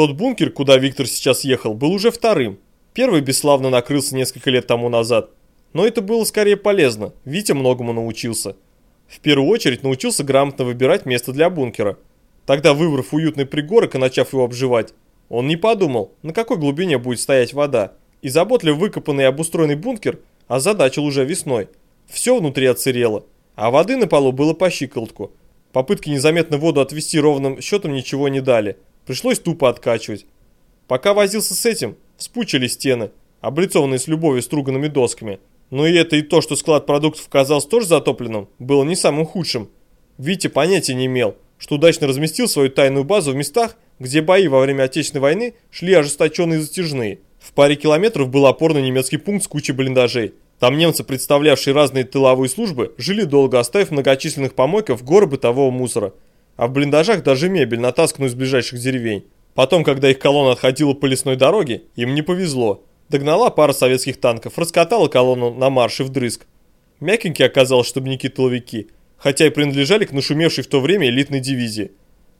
Тот бункер, куда Виктор сейчас ехал, был уже вторым. Первый бесславно накрылся несколько лет тому назад. Но это было скорее полезно, Витя многому научился. В первую очередь научился грамотно выбирать место для бункера. Тогда, выбрав уютный пригорок и начав его обживать, он не подумал, на какой глубине будет стоять вода, и заботливо выкопанный и обустроенный бункер озадачил уже весной. Все внутри отсырело, а воды на полу было по щиколотку. Попытки незаметно воду отвести ровным счетом ничего не дали, пришлось тупо откачивать. Пока возился с этим, вспучили стены, облицованные с любовью струганными досками. Но и это и то, что склад продуктов казался тоже затопленным, было не самым худшим. Витя понятия не имел, что удачно разместил свою тайную базу в местах, где бои во время Отечественной войны шли ожесточенные и затяжные. В паре километров был опорный немецкий пункт с кучей блиндажей. Там немцы, представлявшие разные тыловые службы, жили долго, оставив многочисленных помойков горы бытового мусора. А в блиндажах даже мебель, натасканную из ближайших деревень. Потом, когда их колонна отходила по лесной дороге, им не повезло. Догнала пара советских танков, раскатала колонну на марш и вдрызг. Мягенькие оказалось штабники-тыловики, хотя и принадлежали к нашумевшей в то время элитной дивизии.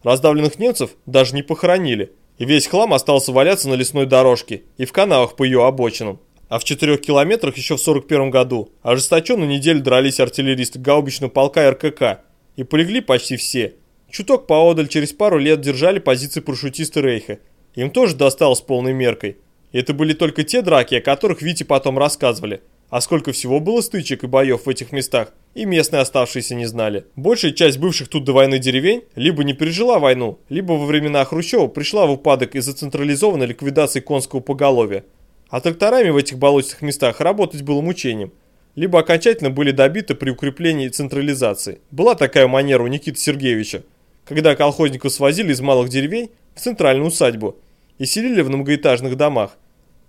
Раздавленных немцев даже не похоронили, и весь хлам остался валяться на лесной дорожке и в канавах по ее обочинам. А в четырех километрах еще в 41 году ожесточенно неделю дрались артиллеристы гаубичного полка РКК, и полегли почти все. Чуток поодаль через пару лет держали позиции парашютисты Рейха. Им тоже досталось полной меркой. Это были только те драки, о которых Вите потом рассказывали. А сколько всего было стычек и боев в этих местах, и местные оставшиеся не знали. Большая часть бывших тут до войны деревень либо не пережила войну, либо во времена Хрущева пришла в упадок из-за централизованной ликвидации конского поголовья. А тракторами в этих болотистых местах работать было мучением. Либо окончательно были добиты при укреплении централизации. Была такая манера у Никиты Сергеевича, когда колхозников свозили из малых деревень в центральную усадьбу и селили в многоэтажных домах,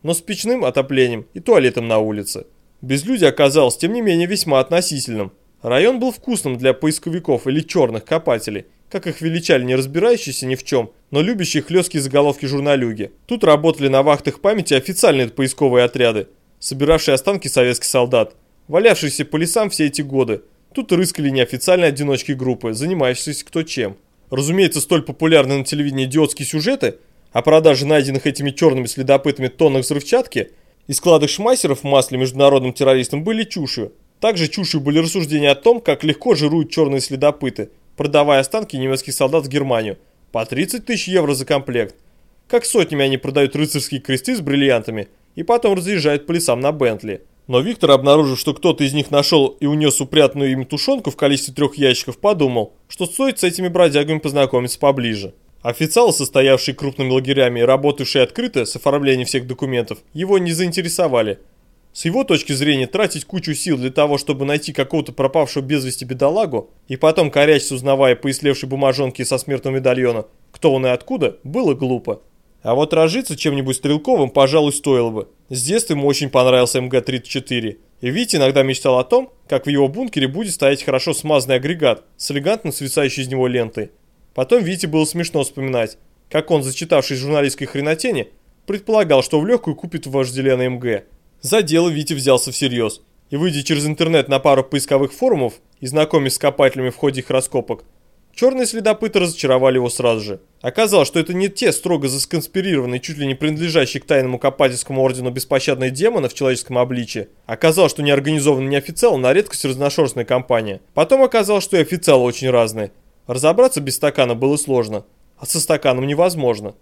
но с печным отоплением и туалетом на улице. Безлюдье оказалось, тем не менее, весьма относительным. Район был вкусным для поисковиков или черных копателей, как их величали не разбирающиеся ни в чем, но любящие хлесткие заголовки журналюги. Тут работали на вахтах памяти официальные поисковые отряды, собиравшие останки советских солдат, валявшиеся по лесам все эти годы. Тут рыскали неофициальные одиночки группы, занимающиеся кто чем. Разумеется, столь популярны на телевидении идиотские сюжеты о продаже найденных этими черными следопытами тоннах взрывчатки – и складах шмайсеров в масле международным террористам были чушью. Также чушью были рассуждения о том, как легко жируют черные следопыты, продавая останки немецких солдат в Германию по 30 тысяч евро за комплект. Как сотнями они продают рыцарские кресты с бриллиантами и потом разъезжают по лесам на Бентли. Но Виктор, обнаружив, что кто-то из них нашел и унес упрятанную им тушенку в количестве трех ящиков, подумал, что стоит с этими бродягами познакомиться поближе. Официалы, состоявшие крупными лагерями и работавшие открыто с оформлением всех документов, его не заинтересовали. С его точки зрения, тратить кучу сил для того, чтобы найти какого-то пропавшего без вести бедолагу, и потом корячиться, узнавая по ислевшей бумажонке со смертного медальона, кто он и откуда, было глупо. А вот разжиться чем-нибудь стрелковым, пожалуй, стоило бы. С детства ему очень понравился МГ-34. И Витя иногда мечтал о том, как в его бункере будет стоять хорошо смазанный агрегат с элегантно свисающей из него лентой. Потом Вите было смешно вспоминать, как он, зачитавшись журналистской хренотени, предполагал, что в легкую купит вожделенный МГ. За дело Витя взялся всерьез. И выйдя через интернет на пару поисковых форумов и знакомясь с копателями в ходе их раскопок, черные следопыты разочаровали его сразу же. Оказалось, что это не те строго засконспирированные, чуть ли не принадлежащие к тайному копательскому ордену беспощадные демоны в человеческом обличье. Оказалось, что неорганизованный неофициал на редкость разношерстная компания. Потом оказалось, что и официалы очень разные. Разобраться без стакана было сложно, а со стаканом невозможно.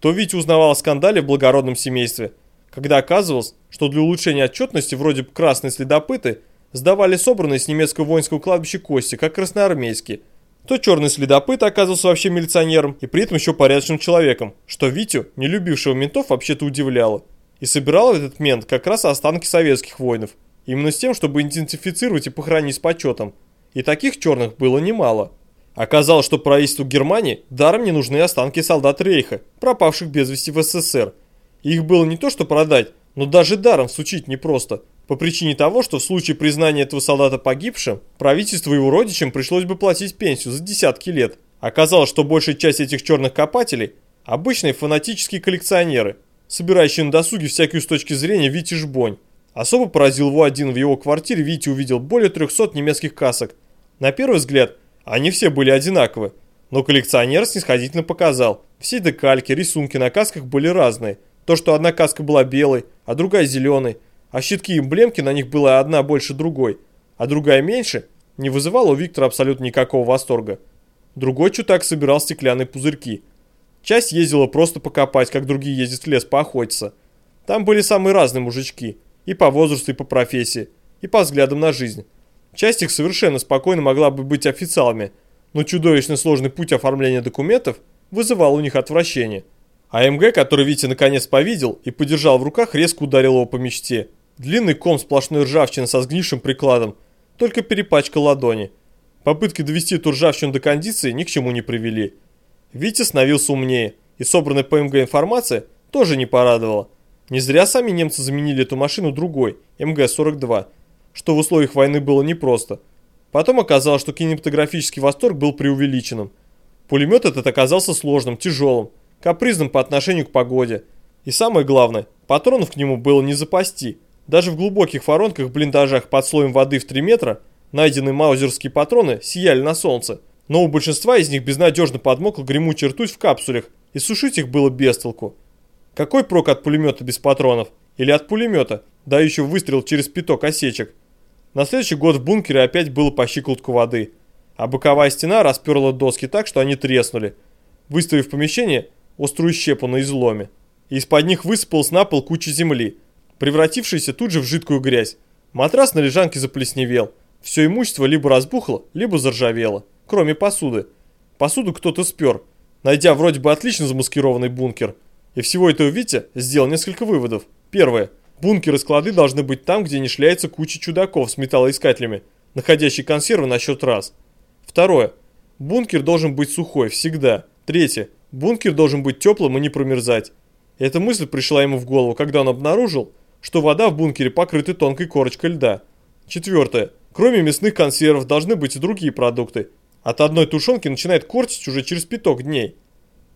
То Витя узнавал о скандале в благородном семействе, когда оказывалось, что для улучшения отчетности вроде красные следопыты сдавали собранные с немецкого воинского кладбища кости, как красноармейские. То черный следопыт оказывался вообще милиционером и при этом еще порядочным человеком, что Витю, не любившего ментов, вообще-то удивляло. И собирал этот мент как раз останки советских воинов, именно с тем, чтобы идентифицировать и похоронить с почетом. И таких черных было немало. Оказалось, что правительству Германии даром не нужны останки солдат Рейха, пропавших без вести в СССР. их было не то что продать, но даже даром всучить непросто. По причине того, что в случае признания этого солдата погибшим, правительству и его родичам пришлось бы платить пенсию за десятки лет. Оказалось, что большая часть этих черных копателей – обычные фанатические коллекционеры, собирающие на досуге всякую с точки зрения Вити Жбонь. Особо поразил его один в его квартире, Вити увидел более 300 немецких касок. На первый взгляд – они все были одинаковы. Но коллекционер снисходительно показал. Все декальки, рисунки на касках были разные. То, что одна каска была белой, а другая зеленой, а щитки и эмблемки на них была одна больше другой, а другая меньше, не вызывало у Виктора абсолютно никакого восторга. Другой чутак собирал стеклянные пузырьки. Часть ездила просто покопать, как другие ездят в лес поохотиться. Там были самые разные мужички. И по возрасту, и по профессии, и по взглядам на жизнь. Часть их совершенно спокойно могла бы быть официалами, но чудовищно сложный путь оформления документов вызывал у них отвращение. А МГ, который Витя наконец повидел и подержал в руках, резко ударил его по мечте. Длинный ком сплошной ржавчины со сгнившим прикладом, только перепачкал ладони. Попытки довести эту ржавчину до кондиции ни к чему не привели. Витя становился умнее, и собранная МГ информация тоже не порадовала. Не зря сами немцы заменили эту машину другой, МГ-42, что в условиях войны было непросто. Потом оказалось, что кинематографический восторг был преувеличенным. Пулемет этот оказался сложным, тяжелым, капризным по отношению к погоде. И самое главное, патронов к нему было не запасти. Даже в глубоких воронках в блиндажах под слоем воды в 3 метра найденные маузерские патроны сияли на солнце. Но у большинства из них безнадежно подмокла гремучая ртуть в капсулях, и сушить их было без толку. Какой прок от пулемета без патронов? Или от пулемета, да еще выстрел через пяток осечек? На следующий год в бункере опять было по щиколотку воды, а боковая стена расперла доски так, что они треснули, выставив помещение острую щепу на изломе. И из-под них высыпалась на пол куча земли, превратившаяся тут же в жидкую грязь. Матрас на лежанке заплесневел. Все имущество либо разбухло, либо заржавело, кроме посуды. Посуду кто-то спер, найдя вроде бы отлично замаскированный бункер. И всего этого Витя сделал несколько выводов. Первое. Бункеры и склады должны быть там, где не шляется куча чудаков с металлоискателями, находящие консервы на счет раз. Второе. Бункер должен быть сухой, всегда. Третье. Бункер должен быть теплым и не промерзать. Эта мысль пришла ему в голову, когда он обнаружил, что вода в бункере покрыта тонкой корочкой льда. Четвертое. Кроме мясных консервов должны быть и другие продукты. От одной тушенки начинает кортить уже через пяток дней.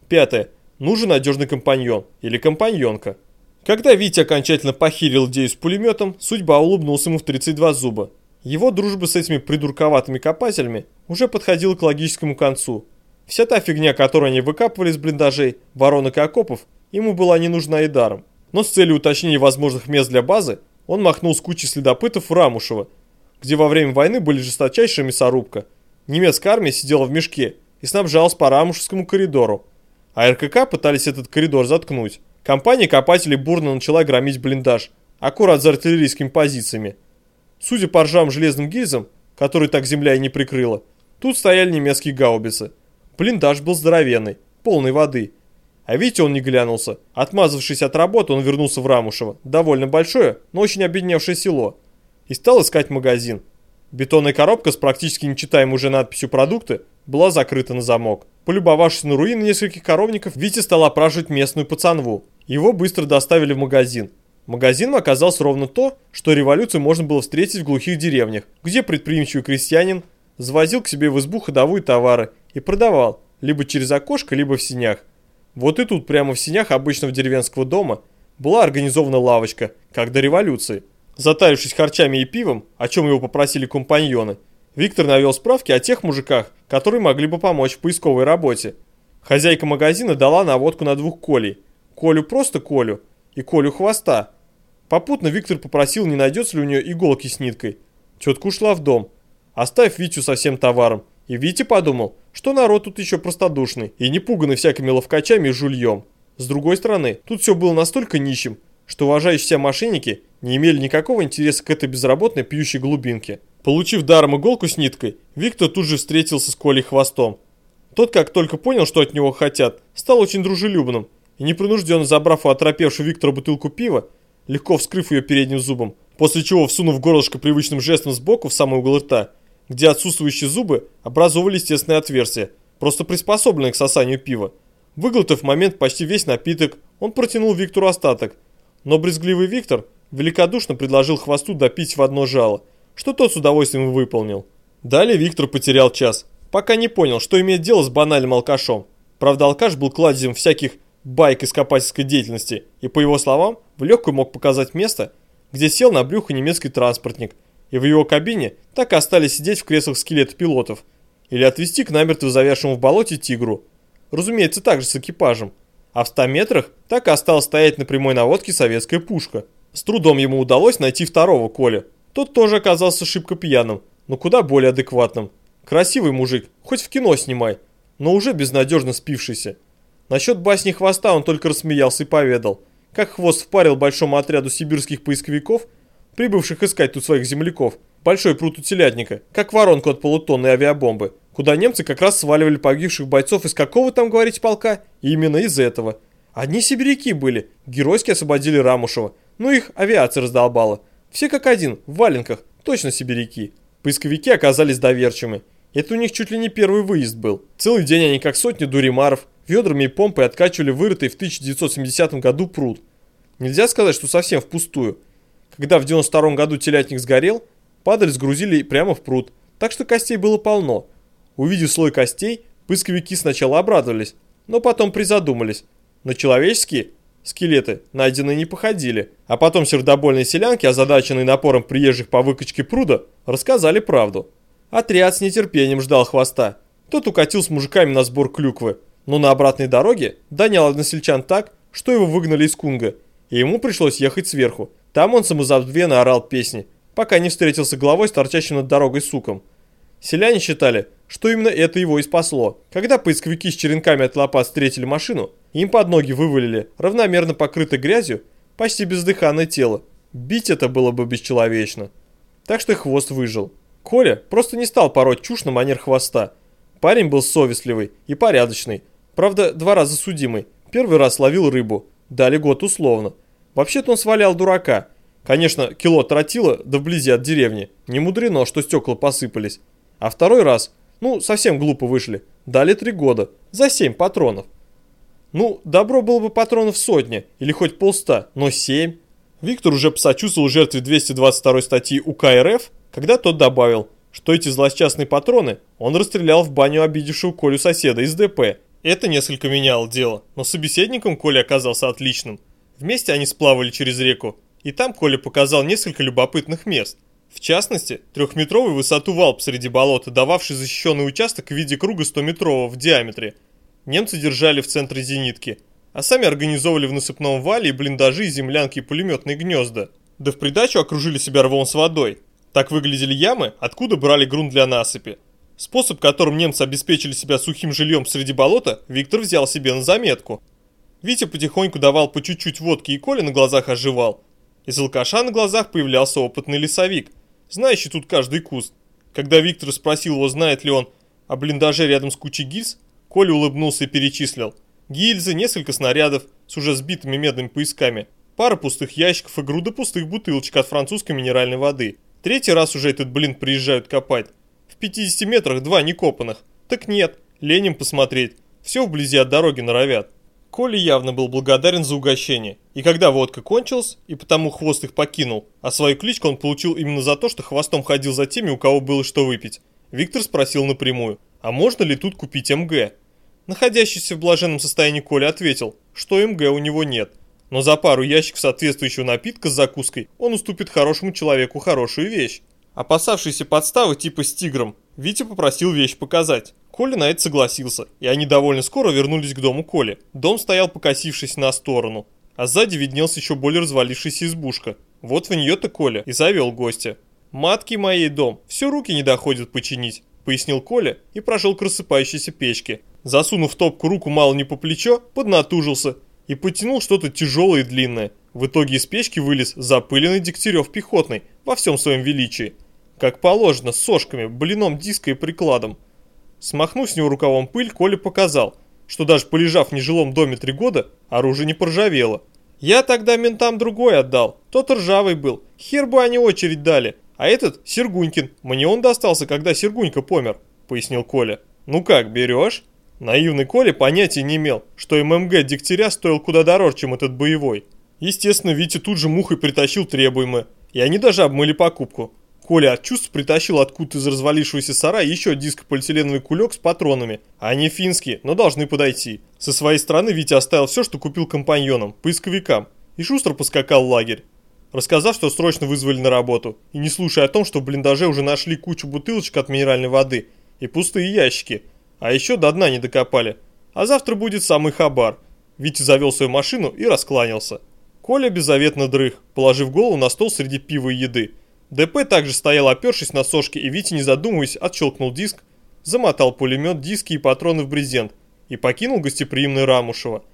Пятое. Нужен надежный компаньон или компаньонка. Когда Витя окончательно похерил идею с пулеметом, судьба улыбнулся ему в 32 зуба. Его дружба с этими придурковатыми копателями уже подходила к логическому концу. Вся та фигня, которую они выкапывали из блиндажей, воронок и окопов, ему была не нужна и даром. Но с целью уточнения возможных мест для базы, он махнул с кучей следопытов в Рамушево, где во время войны были жесточайшая мясорубка. Немецкая армия сидела в мешке и снабжалась по Рамушевскому коридору, а РКК пытались этот коридор заткнуть. Компания копателей бурно начала громить блиндаж, аккурат за артиллерийскими позициями. Судя по ржавым железным гильзам, которые так земля и не прикрыла, тут стояли немецкие гаубицы. Блиндаж был здоровенный, полный воды. А Витя он не глянулся. Отмазавшись от работы, он вернулся в Рамушево, довольно большое, но очень обедневшее село, и стал искать магазин. Бетонная коробка с практически нечитаемой уже надписью «Продукты» была закрыта на замок. Полюбовавшись на руины нескольких коровников, Витя стал опрашивать местную пацанву. Его быстро доставили в магазин. Магазином оказался ровно то, что революцию можно было встретить в глухих деревнях, где предприимчивый крестьянин завозил к себе в избу ходовые товары и продавал, либо через окошко, либо в синях. Вот и тут, прямо в синях обычного деревенского дома, была организована лавочка, как до революции. Затарившись харчами и пивом, о чем его попросили компаньоны, Виктор навел справки о тех мужиках, которые могли бы помочь в поисковой работе. Хозяйка магазина дала наводку на двух Колей. Колю просто Колю и Колю хвоста. Попутно Виктор попросил, не найдется ли у нее иголки с ниткой. Тетка ушла в дом, оставив Витю со всем товаром. И Витя подумал, что народ тут еще простодушный и не пуганный всякими ловкачами и жульем. С другой стороны, тут все было настолько нищим, что уважающие себя мошенники не имели никакого интереса к этой безработной пьющей глубинке. Получив даром иголку с ниткой, Виктор тут же встретился с Колей хвостом. Тот, как только понял, что от него хотят, стал очень дружелюбным и непринужденно забрав у оторопевшего Виктора бутылку пива, легко вскрыв ее передним зубом, после чего, всунув горлышко привычным жестом сбоку в самый угол рта, где отсутствующие зубы образовывали естественное отверстие, просто приспособленное к сосанию пива. Выглотав момент почти весь напиток, он протянул Виктору остаток, но брезгливый Виктор великодушно предложил хвосту допить в одно жало – что тот с удовольствием выполнил. Далее Виктор потерял час, пока не понял, что имеет дело с банальным алкашом. Правда, алкаш был кладезем всяких байк ископательской деятельности, и, по его словам, в легкую мог показать место, где сел на брюхо немецкий транспортник, и в его кабине так и остались сидеть в креслах скелеты пилотов. или отвезти к намертво завязшему в болоте тигру. Разумеется, также с экипажем. А в 100 метрах так и осталась стоять на прямой наводке советская пушка. С трудом ему удалось найти второго Коля. Тот тоже оказался шибко пьяным, но куда более адекватным. Красивый мужик, хоть в кино снимай, но уже безнадежно спившийся. Насчет басни хвоста он только рассмеялся и поведал, как хвост впарил большому отряду сибирских поисковиков, прибывших искать тут своих земляков, большой пруд у телятника, как воронку от полутонной авиабомбы, куда немцы как раз сваливали погибших бойцов из какого там, говорить полка? И именно из этого. Одни сибиряки были, геройски освободили Рамушева, ну их авиация раздолбала. Все как один, в валенках, точно сибиряки. Поисковики оказались доверчивыми. Это у них чуть ли не первый выезд был. Целый день они как сотни дуримаров, ведрами и помпой откачивали вырытый в 1970 году пруд. Нельзя сказать, что совсем впустую. Когда в 92 году телятник сгорел, падаль сгрузили прямо в пруд, так что костей было полно. Увидев слой костей, поисковики сначала обрадовались, но потом призадумались. На человеческие скелеты найденные не походили, а потом сердобольные селянки, озадаченные напором приезжих по выкачке пруда, рассказали правду. Отряд с нетерпением ждал хвоста. Тот укатил с мужиками на сбор клюквы, но на обратной дороге донял односельчан так, что его выгнали из Кунга, и ему пришлось ехать сверху. Там он самозабвенно орал песни, пока не встретился головой с торчащим над дорогой суком. Селяне считали, что именно это его и спасло. Когда поисковики с черенками от лопат встретили машину, им под ноги вывалили равномерно покрытое грязью почти бездыханное тело. Бить это было бы бесчеловечно. Так что хвост выжил. Коля просто не стал пороть чушь на манер хвоста. Парень был совестливый и порядочный. Правда, два раза судимый. Первый раз ловил рыбу. Дали год условно. Вообще-то он свалял дурака. Конечно, кило тротила, да вблизи от деревни. Не мудрено, что стекла посыпались. А второй раз ну, совсем глупо вышли. Дали три года. За семь патронов. Ну, добро было бы патронов сотня, или хоть полста, но семь. Виктор уже посочувствовал жертве 222 статьи УК РФ, когда тот добавил, что эти злосчастные патроны он расстрелял в баню обидевшего Колю соседа из ДП. Это несколько меняло дело, но собеседником Коля оказался отличным. Вместе они сплавали через реку, и там Коля показал несколько любопытных мест. В частности, трехметровый высоту вал посреди болота, дававший защищенный участок в виде круга 100-метрового в диаметре. Немцы держали в центре зенитки, а сами организовывали в насыпном вале и блиндажи, и землянки и пулеметные гнезда. Да в придачу окружили себя рвом с водой. Так выглядели ямы, откуда брали грунт для насыпи. Способ, которым немцы обеспечили себя сухим жильем среди болота, Виктор взял себе на заметку. Витя потихоньку давал по чуть-чуть водки и Коля на глазах оживал. Из алкаша на глазах появлялся опытный лесовик – знающий тут каждый куст. Когда Виктор спросил его, знает ли он о блиндаже рядом с кучей гильз, Коля улыбнулся и перечислил. Гильзы, несколько снарядов с уже сбитыми медными поисками, пара пустых ящиков и груда пустых бутылочек от французской минеральной воды. Третий раз уже этот блин приезжают копать. В 50 метрах два некопанных. Так нет, леним посмотреть. Все вблизи от дороги норовят. Коля явно был благодарен за угощение, и когда водка кончилась, и потому хвост их покинул, а свою кличку он получил именно за то, что хвостом ходил за теми, у кого было что выпить, Виктор спросил напрямую, а можно ли тут купить МГ? Находящийся в блаженном состоянии Коля ответил, что МГ у него нет, но за пару ящиков соответствующего напитка с закуской он уступит хорошему человеку хорошую вещь. Опасавшийся подставы типа с тигром, Витя попросил вещь показать. Коля на это согласился, и они довольно скоро вернулись к дому Коли. Дом стоял покосившись на сторону, а сзади виднелся еще более развалившаяся избушка. Вот в нее-то Коля и завел гостя. «Матки моей дом, все руки не доходят починить», — пояснил Коля и прошел к рассыпающейся печке. Засунув топку руку мало не по плечо, поднатужился и потянул что-то тяжелое и длинное. В итоге из печки вылез запыленный Дегтярев пехотный во всем своем величии. Как положено, с сошками, блином диска и прикладом. Смахнув с него рукавом пыль, Коля показал, что даже полежав в нежилом доме три года, оружие не поржавело. Я тогда ментам другой отдал, тот ржавый был, хер бы они очередь дали, а этот Сергунькин, мне он достался, когда Сергунька помер, пояснил Коля. Ну как, берешь? Наивный Коля понятия не имел, что ММГ Дегтяря стоил куда дороже, чем этот боевой. Естественно, Витя тут же мухой притащил требуемое, и они даже обмыли покупку. Коля от чувств притащил откуда из развалившегося сарая еще диско-полиэтиленовый кулек с патронами. Они финские, но должны подойти. Со своей стороны Витя оставил все, что купил компаньонам, поисковикам, и шустро поскакал в лагерь. Рассказав, что срочно вызвали на работу, и не слушая о том, что в блиндаже уже нашли кучу бутылочек от минеральной воды и пустые ящики. А еще до дна не докопали. А завтра будет самый хабар. Витя завел свою машину и раскланялся. Коля беззаветно дрых, положив голову на стол среди пива и еды. ДП также стоял опершись на сошке, и Витя, не задумываясь, отщелкнул диск, замотал пулемет, диски и патроны в брезент и покинул гостеприимный Рамушева.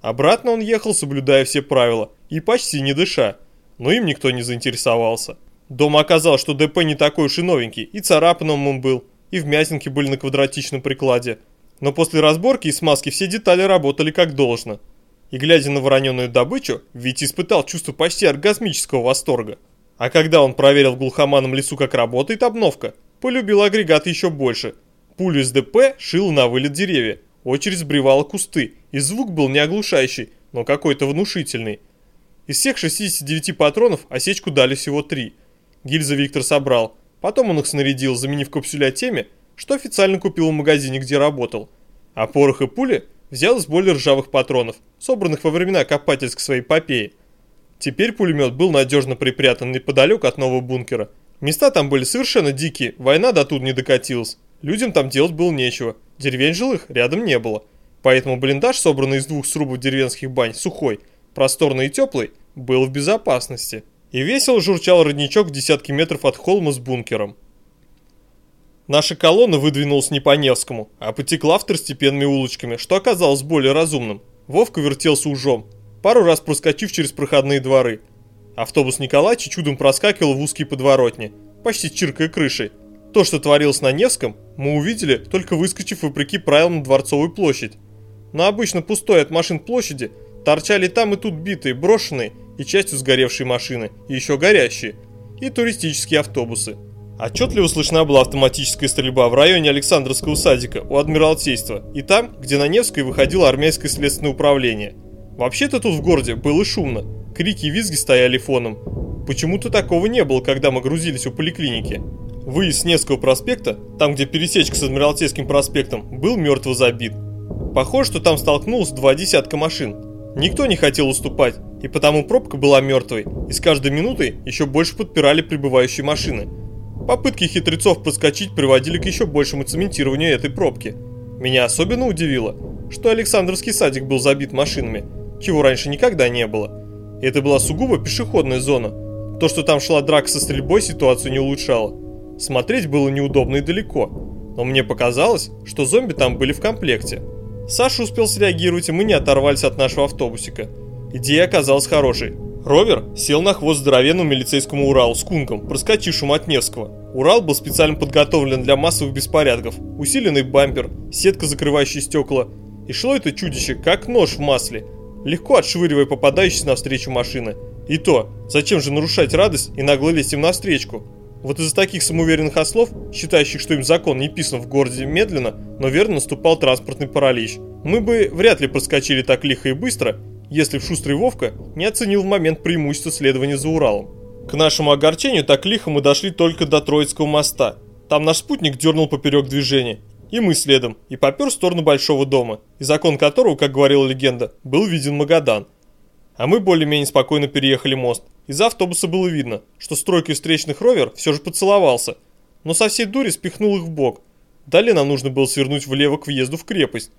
Обратно он ехал, соблюдая все правила, и почти не дыша, но им никто не заинтересовался. Дома оказалось, что ДП не такой уж и новенький, и царапанным он был, и вмятинки были на квадратичном прикладе. Но после разборки и смазки все детали работали как должно. И глядя на вороненую добычу, Витя испытал чувство почти оргазмического восторга. А когда он проверил в глухоманном лесу, как работает обновка, полюбил агрегат еще больше. Пулю из ДП шил на вылет деревья, очередь сбривала кусты, и звук был не оглушающий, но какой-то внушительный. Из всех 69 патронов осечку дали всего 3. Гильзы Виктор собрал, потом он их снарядил, заменив капсюля теми, что официально купил в магазине, где работал. А порох и пули взял из более ржавых патронов, собранных во времена копательской своей эпопеи. Теперь пулемет был надежно припрятан неподалеку от нового бункера. Места там были совершенно дикие, война до тут не докатилась. Людям там делать было нечего, деревень жилых рядом не было. Поэтому блиндаж, собранный из двух срубов деревенских бань, сухой, просторный и теплый, был в безопасности. И весело журчал родничок в десятки метров от холма с бункером. Наша колонна выдвинулась не по Невскому, а потекла второстепенными улочками, что оказалось более разумным. Вовка вертелся ужом, пару раз проскочив через проходные дворы. Автобус Николаевича чудом проскакивал в узкие подворотни, почти чиркая крышей. То, что творилось на Невском, мы увидели, только выскочив вопреки правилам на Дворцовую площадь. На обычно пустой от машин площади торчали там и тут битые, брошенные и частью сгоревшие машины, и еще горящие, и туристические автобусы. Отчетливо слышна была автоматическая стрельба в районе Александровского садика у Адмиралтейства и там, где на Невской выходило армейское следственное управление. Вообще-то тут в городе было шумно, крики и визги стояли фоном. Почему-то такого не было, когда мы грузились у поликлиники. Выезд с Невского проспекта, там где пересечка с Адмиралтейским проспектом, был мертво забит. Похоже, что там столкнулось два десятка машин. Никто не хотел уступать, и потому пробка была мертвой, и с каждой минутой еще больше подпирали прибывающие машины – Попытки хитрецов проскочить приводили к еще большему цементированию этой пробки. Меня особенно удивило, что Александровский садик был забит машинами, чего раньше никогда не было. это была сугубо пешеходная зона. То, что там шла драка со стрельбой, ситуацию не улучшало. Смотреть было неудобно и далеко, но мне показалось, что зомби там были в комплекте. Саша успел среагировать, и мы не оторвались от нашего автобусика. Идея оказалась хорошей. Ровер сел на хвост здоровенному милицейскому Уралу с кунком, проскочившему от Невского. Урал был специально подготовлен для массовых беспорядков. Усиленный бампер, сетка, закрывающая стекла. И шло это чудище, как нож в масле, легко отшвыривая попадающиеся навстречу машины. И то, зачем же нарушать радость и нагло лезть им навстречу? Вот из-за таких самоуверенных ослов, считающих, что им закон не писан в городе медленно, но верно наступал транспортный паралич. Мы бы вряд ли проскочили так лихо и быстро, если б шустрый Вовка не оценил в момент преимущества следования за Уралом. К нашему огорчению так лихо мы дошли только до Троицкого моста. Там наш спутник дернул поперек движения. И мы следом, и попер в сторону большого дома, из окон которого, как говорила легенда, был виден Магадан. А мы более-менее спокойно переехали мост. Из автобуса было видно, что стройкой встречных ровер все же поцеловался, но со всей дури спихнул их в бок. Далее нам нужно было свернуть влево к въезду в крепость.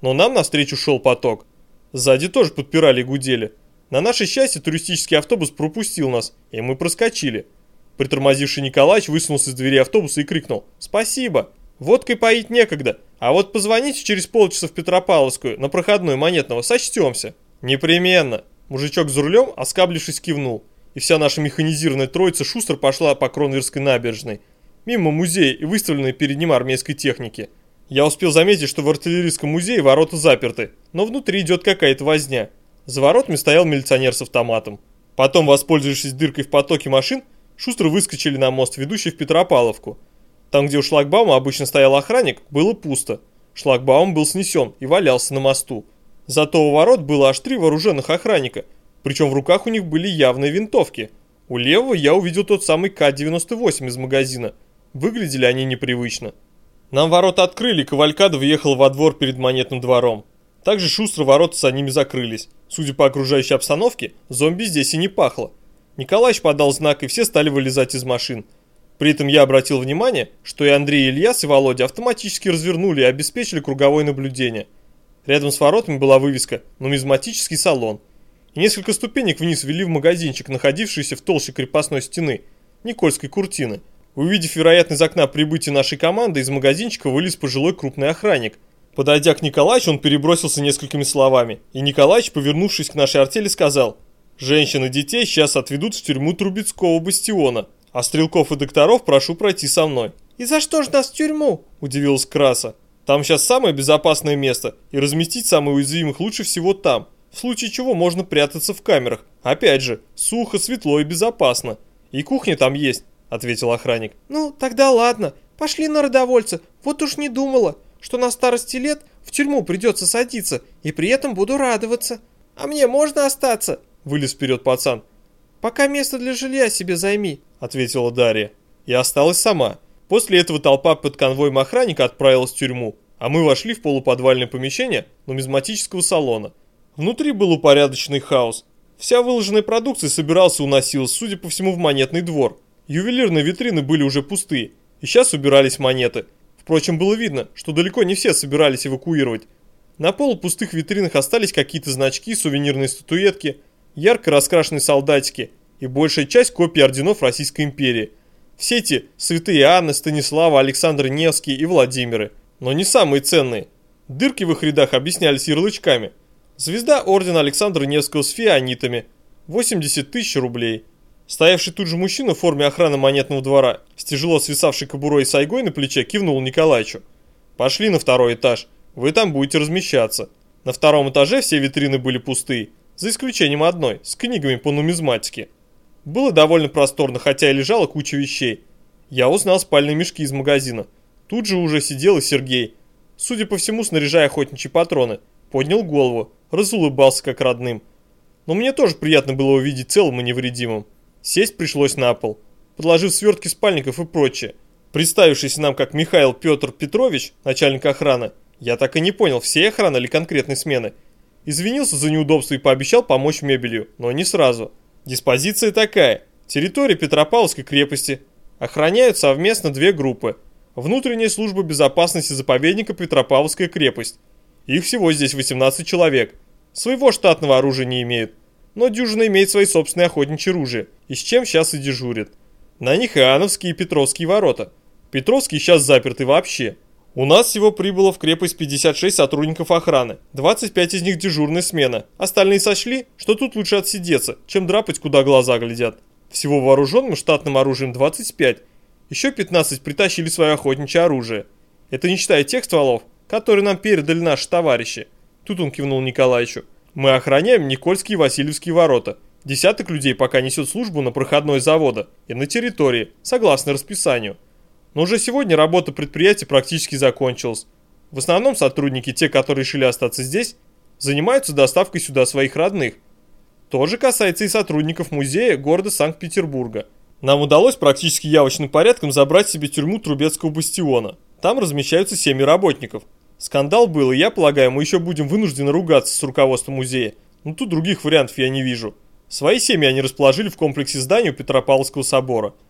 Но нам навстречу шел поток. Сзади тоже подпирали и гудели. На наше счастье туристический автобус пропустил нас, и мы проскочили. Притормозивший Николаевич высунулся из двери автобуса и крикнул «Спасибо! Водкой поить некогда, а вот позвоните через полчаса в Петропавловскую на проходную монетного, сочтемся». «Непременно!» Мужичок за рулем, оскаблившись, кивнул, и вся наша механизированная троица шустро пошла по Кронверской набережной, мимо музея и выставленной перед ним армейской техники. Я успел заметить, что в артиллерийском музее ворота заперты, но внутри идет какая-то возня. За воротами стоял милиционер с автоматом. Потом, воспользовавшись дыркой в потоке машин, шустро выскочили на мост, ведущий в Петропавловку. Там, где у шлагбаума обычно стоял охранник, было пусто. Шлагбаум был снесен и валялся на мосту. Зато у ворот было аж три вооруженных охранника, причем в руках у них были явные винтовки. У левого я увидел тот самый К-98 из магазина. Выглядели они непривычно. Нам ворота открыли, Кавалькада въехал во двор перед монетным двором. Также шустро ворота за ними закрылись. Судя по окружающей обстановке, зомби здесь и не пахло. Николаевич подал знак, и все стали вылезать из машин. При этом я обратил внимание, что и Андрей, и Ильяс, и Володя автоматически развернули и обеспечили круговое наблюдение. Рядом с воротами была вывеска «Нумизматический салон». И несколько ступенек вниз вели в магазинчик, находившийся в толще крепостной стены, Никольской куртины. Увидев, вероятно, из окна прибытия нашей команды, из магазинчика вылез пожилой крупный охранник. Подойдя к Николаевичу, он перебросился несколькими словами. И Николаевич, повернувшись к нашей артели, сказал «Женщин и детей сейчас отведут в тюрьму Трубецкого бастиона». А стрелков и докторов прошу пройти со мной. И за что ж нас в тюрьму? Удивилась Краса. Там сейчас самое безопасное место, и разместить самых уязвимых лучше всего там. В случае чего можно прятаться в камерах. Опять же, сухо, светло и безопасно. И кухня там есть, ответил охранник. Ну, тогда ладно. Пошли на родовольца. Вот уж не думала, что на старости лет в тюрьму придется садиться, и при этом буду радоваться. А мне можно остаться? Вылез вперед пацан. Пока место для жилья себе займи, ответила Дарья. И осталась сама. После этого толпа под конвоем охранника отправилась в тюрьму, а мы вошли в полуподвальное помещение нумизматического салона. Внутри был упорядоченный хаос. Вся выложенная продукция собиралась и уносилась, судя по всему, в монетный двор. Ювелирные витрины были уже пустые, и сейчас убирались монеты. Впрочем, было видно, что далеко не все собирались эвакуировать. На полупустых витринах остались какие-то значки, сувенирные статуэтки, ярко раскрашенные солдатики и большая часть копий орденов Российской империи. Все эти святые Анны, Станислава, Александр Невский и Владимиры, но не самые ценные. Дырки в их рядах объяснялись ярлычками. Звезда ордена Александра Невского с фианитами, 80 тысяч рублей. Стоявший тут же мужчина в форме охраны монетного двора, с тяжело свисавшей кобурой и сайгой на плече, кивнул Николаевичу. «Пошли на второй этаж, вы там будете размещаться». На втором этаже все витрины были пустые, за исключением одной, с книгами по нумизматике. Было довольно просторно, хотя и лежала куча вещей. Я узнал спальные мешки из магазина. Тут же уже сидел и Сергей. Судя по всему, снаряжая охотничьи патроны. Поднял голову, разулыбался как родным. Но мне тоже приятно было увидеть целым и невредимым. Сесть пришлось на пол, подложив свертки спальников и прочее. Представившийся нам как Михаил Петр Петрович, начальник охраны, я так и не понял, всей охраны или конкретной смены. Извинился за неудобство и пообещал помочь мебелью, но не сразу. Диспозиция такая. Территория Петропавловской крепости. Охраняют совместно две группы. Внутренняя служба безопасности заповедника Петропавловская крепость. Их всего здесь 18 человек. Своего штатного оружия не имеют. Но дюжина имеет свои собственные охотничьи ружья. И с чем сейчас и дежурит. На них Иоанновские и Петровские ворота. Петровские сейчас заперты вообще. У нас всего прибыло в крепость 56 сотрудников охраны, 25 из них дежурная смена. Остальные сочли, что тут лучше отсидеться, чем драпать, куда глаза глядят. Всего вооруженным штатным оружием 25. Еще 15 притащили свое охотничье оружие. Это не считая тех стволов, которые нам передали наши товарищи. Тут он кивнул Николаевичу. Мы охраняем Никольские и Васильевские ворота. Десяток людей пока несет службу на проходной завода и на территории, согласно расписанию. Но уже сегодня работа предприятия практически закончилась. В основном сотрудники, те, которые решили остаться здесь, занимаются доставкой сюда своих родных. То же касается и сотрудников музея города Санкт-Петербурга. Нам удалось практически явочным порядком забрать себе тюрьму Трубецкого бастиона. Там размещаются семьи работников. Скандал был, и я полагаю, мы еще будем вынуждены ругаться с руководством музея. Но тут других вариантов я не вижу. Свои семьи они расположили в комплексе зданий у Петропавловского собора –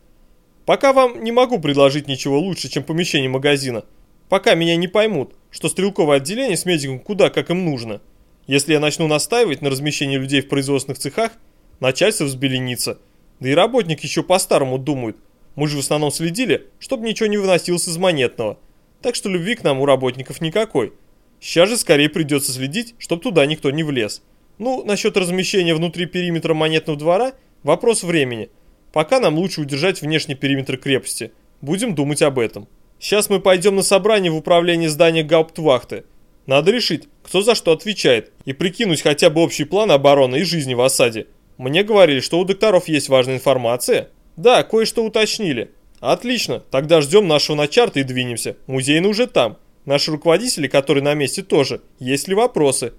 Пока вам не могу предложить ничего лучше, чем помещение магазина. Пока меня не поймут, что стрелковое отделение с медиком куда как им нужно. Если я начну настаивать на размещении людей в производственных цехах, начальство взбеленится. Да и работники еще по-старому думают. Мы же в основном следили, чтобы ничего не выносилось из монетного. Так что любви к нам у работников никакой. Сейчас же скорее придется следить, чтобы туда никто не влез. Ну, насчет размещения внутри периметра монетного двора – вопрос времени – Пока нам лучше удержать внешний периметр крепости. Будем думать об этом. Сейчас мы пойдем на собрание в управление здания Гауптвахты. Надо решить, кто за что отвечает, и прикинуть хотя бы общий план обороны и жизни в осаде. Мне говорили, что у докторов есть важная информация. Да, кое-что уточнили. Отлично, тогда ждем нашего начарта и двинемся. Музейный уже там. Наши руководители, которые на месте тоже. Есть ли вопросы?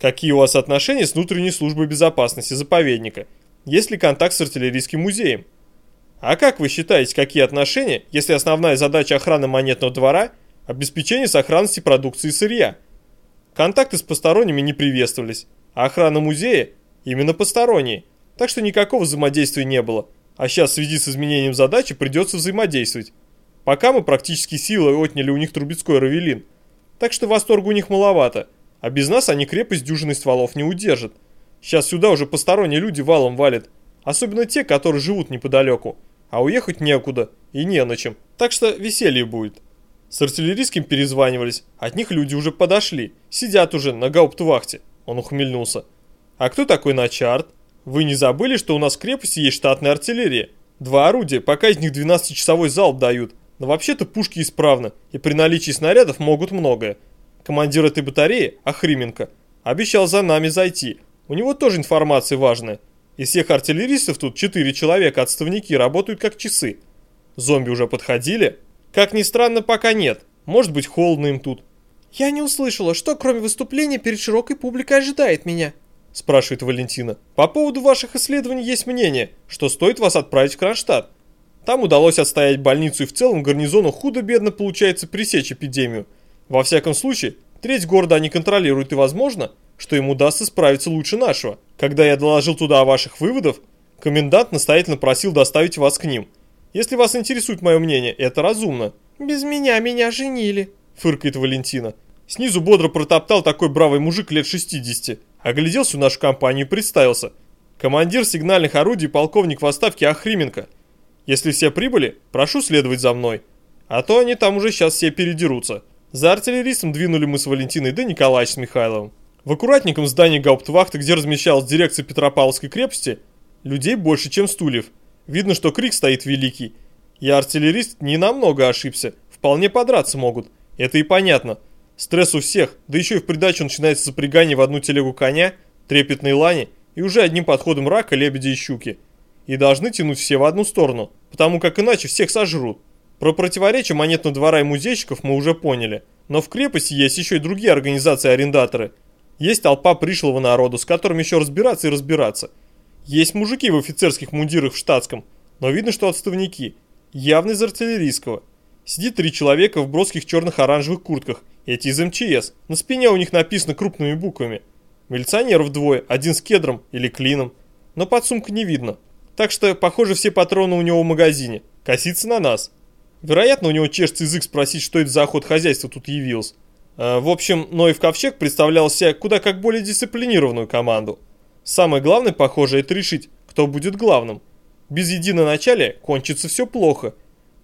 Какие у вас отношения с внутренней службой безопасности заповедника? Есть ли контакт с артиллерийским музеем? А как вы считаете, какие отношения, если основная задача охраны монетного двора – обеспечение сохранности продукции сырья? Контакты с посторонними не приветствовались, а охрана музея – именно посторонние, так что никакого взаимодействия не было. А сейчас в связи с изменением задачи придется взаимодействовать. Пока мы практически силой отняли у них Трубецкой Равелин. Так что восторга у них маловато. А без нас они крепость дюжины стволов не удержат. Сейчас сюда уже посторонние люди валом валят. Особенно те, которые живут неподалеку. А уехать некуда и не на чем. Так что веселье будет. С артиллерийским перезванивались. От них люди уже подошли. Сидят уже на гауптвахте. Он ухмыльнулся. А кто такой Начарт? Вы не забыли, что у нас в крепости есть штатная артиллерия? Два орудия, пока из них 12-часовой залп дают. Но вообще-то пушки исправны, и при наличии снарядов могут многое. Командир этой батареи, Ахрименко, обещал за нами зайти. У него тоже информация важная. Из всех артиллеристов тут четыре человека, отставники, работают как часы. Зомби уже подходили? Как ни странно, пока нет. Может быть, холодно им тут. Я не услышала, что кроме выступления перед широкой публикой ожидает меня. Спрашивает Валентина. По поводу ваших исследований есть мнение, что стоит вас отправить в Кронштадт. Там удалось отстоять больницу и в целом гарнизону худо-бедно получается пресечь эпидемию. Во всяком случае, треть города они контролируют и возможно, что им удастся справиться лучше нашего. Когда я доложил туда о ваших выводах, комендант настоятельно просил доставить вас к ним. Если вас интересует мое мнение, это разумно. Без меня меня женили, фыркает Валентина. Снизу бодро протоптал такой бравый мужик лет 60. Оглядел всю нашу компанию и представился. Командир сигнальных орудий полковник в отставке Ахрименко. Если все прибыли, прошу следовать за мной. А то они там уже сейчас все передерутся. За артиллеристом двинули мы с Валентиной да Николаевич с Михайловым. В аккуратненьком здании гауптвахты, где размещалась дирекция Петропавловской крепости, людей больше, чем стульев. Видно, что крик стоит великий. И артиллерист не намного ошибся. Вполне подраться могут. Это и понятно. Стресс у всех, да еще и в придачу начинается запрягание в одну телегу коня, трепетной лани и уже одним подходом рака, лебедя и щуки. И должны тянуть все в одну сторону, потому как иначе всех сожрут. Про противоречие монетного двора и музейщиков мы уже поняли. Но в крепости есть еще и другие организации-арендаторы. Есть толпа пришлого народу, с которым еще разбираться и разбираться. Есть мужики в офицерских мундирах в штатском, но видно, что отставники. Явно из артиллерийского. Сидит три человека в броских черных оранжевых куртках эти из МЧС. На спине у них написано крупными буквами. Милиционеров двое, один с кедром или клином. Но под сумку не видно. Так что, похоже, все патроны у него в магазине. Косится на нас. Вероятно, у него чешется язык спросить, что это за охот хозяйства тут явился. в общем, Ноев Ковчег представлял себе куда как более дисциплинированную команду. Самое главное, похоже, это решить, кто будет главным. Без единоначалия кончится все плохо.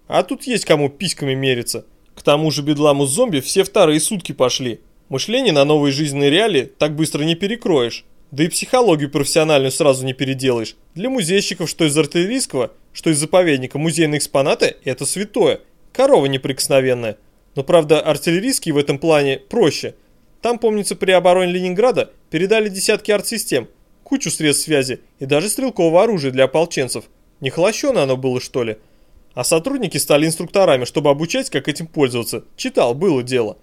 А тут есть кому письками мериться. К тому же бедламу с зомби все вторые сутки пошли. Мышление на новые жизненные реалии так быстро не перекроешь. Да и психологию профессиональную сразу не переделаешь. Для музейщиков, что из артиллерийского, что из заповедника, музейные экспонаты – это святое. Корова неприкосновенная. Но правда, артиллерийские в этом плане проще. Там, помнится, при обороне Ленинграда передали десятки артсистем, кучу средств связи и даже стрелкового оружия для ополченцев. Не холощено оно было, что ли? А сотрудники стали инструкторами, чтобы обучать, как этим пользоваться. Читал, было дело.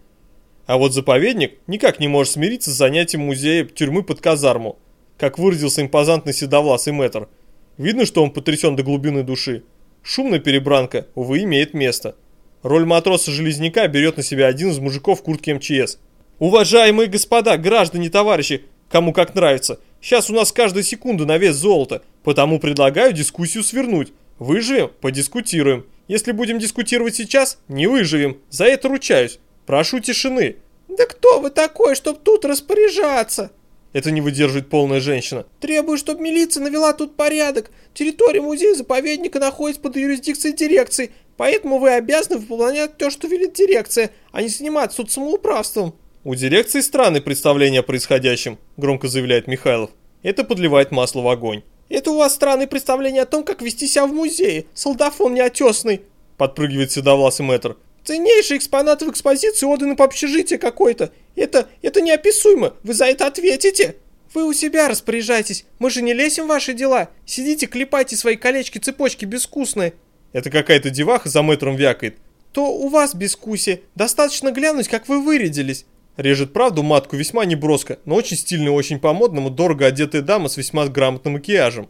А вот заповедник никак не может смириться с занятием музея тюрьмы под казарму. Как выразился импозантный седовласый мэтр. Видно, что он потрясен до глубины души. Шумная перебранка, увы, имеет место. Роль матроса-железняка берет на себя один из мужиков в куртке МЧС. «Уважаемые господа, граждане, товарищи, кому как нравится, сейчас у нас каждая секунда на вес золота, потому предлагаю дискуссию свернуть. Выживем – подискутируем. Если будем дискутировать сейчас, не выживем. За это ручаюсь. Прошу тишины. Да кто вы такой, чтоб тут распоряжаться? Это не выдерживает полная женщина. Требую, чтобы милиция навела тут порядок. Территория музея-заповедника находится под юрисдикцией дирекции, поэтому вы обязаны выполнять то, что велит дирекция, а не заниматься тут самоуправством. У дирекции странное представление о происходящем, громко заявляет Михайлов. Это подливает масло в огонь. Это у вас странное представление о том, как вести себя в музее. Солдафон неотесный. Подпрыгивает седовласый мэтр. Ценнейший экспонат в экспозиции отданы по общежитию какой-то. Это, это неописуемо. Вы за это ответите. Вы у себя распоряжайтесь. Мы же не лезем в ваши дела. Сидите, клепайте свои колечки-цепочки безвкусные. Это какая-то деваха за мэтром вякает. То у вас безвкусие. Достаточно глянуть, как вы вырядились. Режет правду матку весьма неброско, но очень стильно и очень по-модному, дорого одетая дама с весьма грамотным макияжем.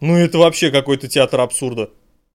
Ну это вообще какой-то театр абсурда.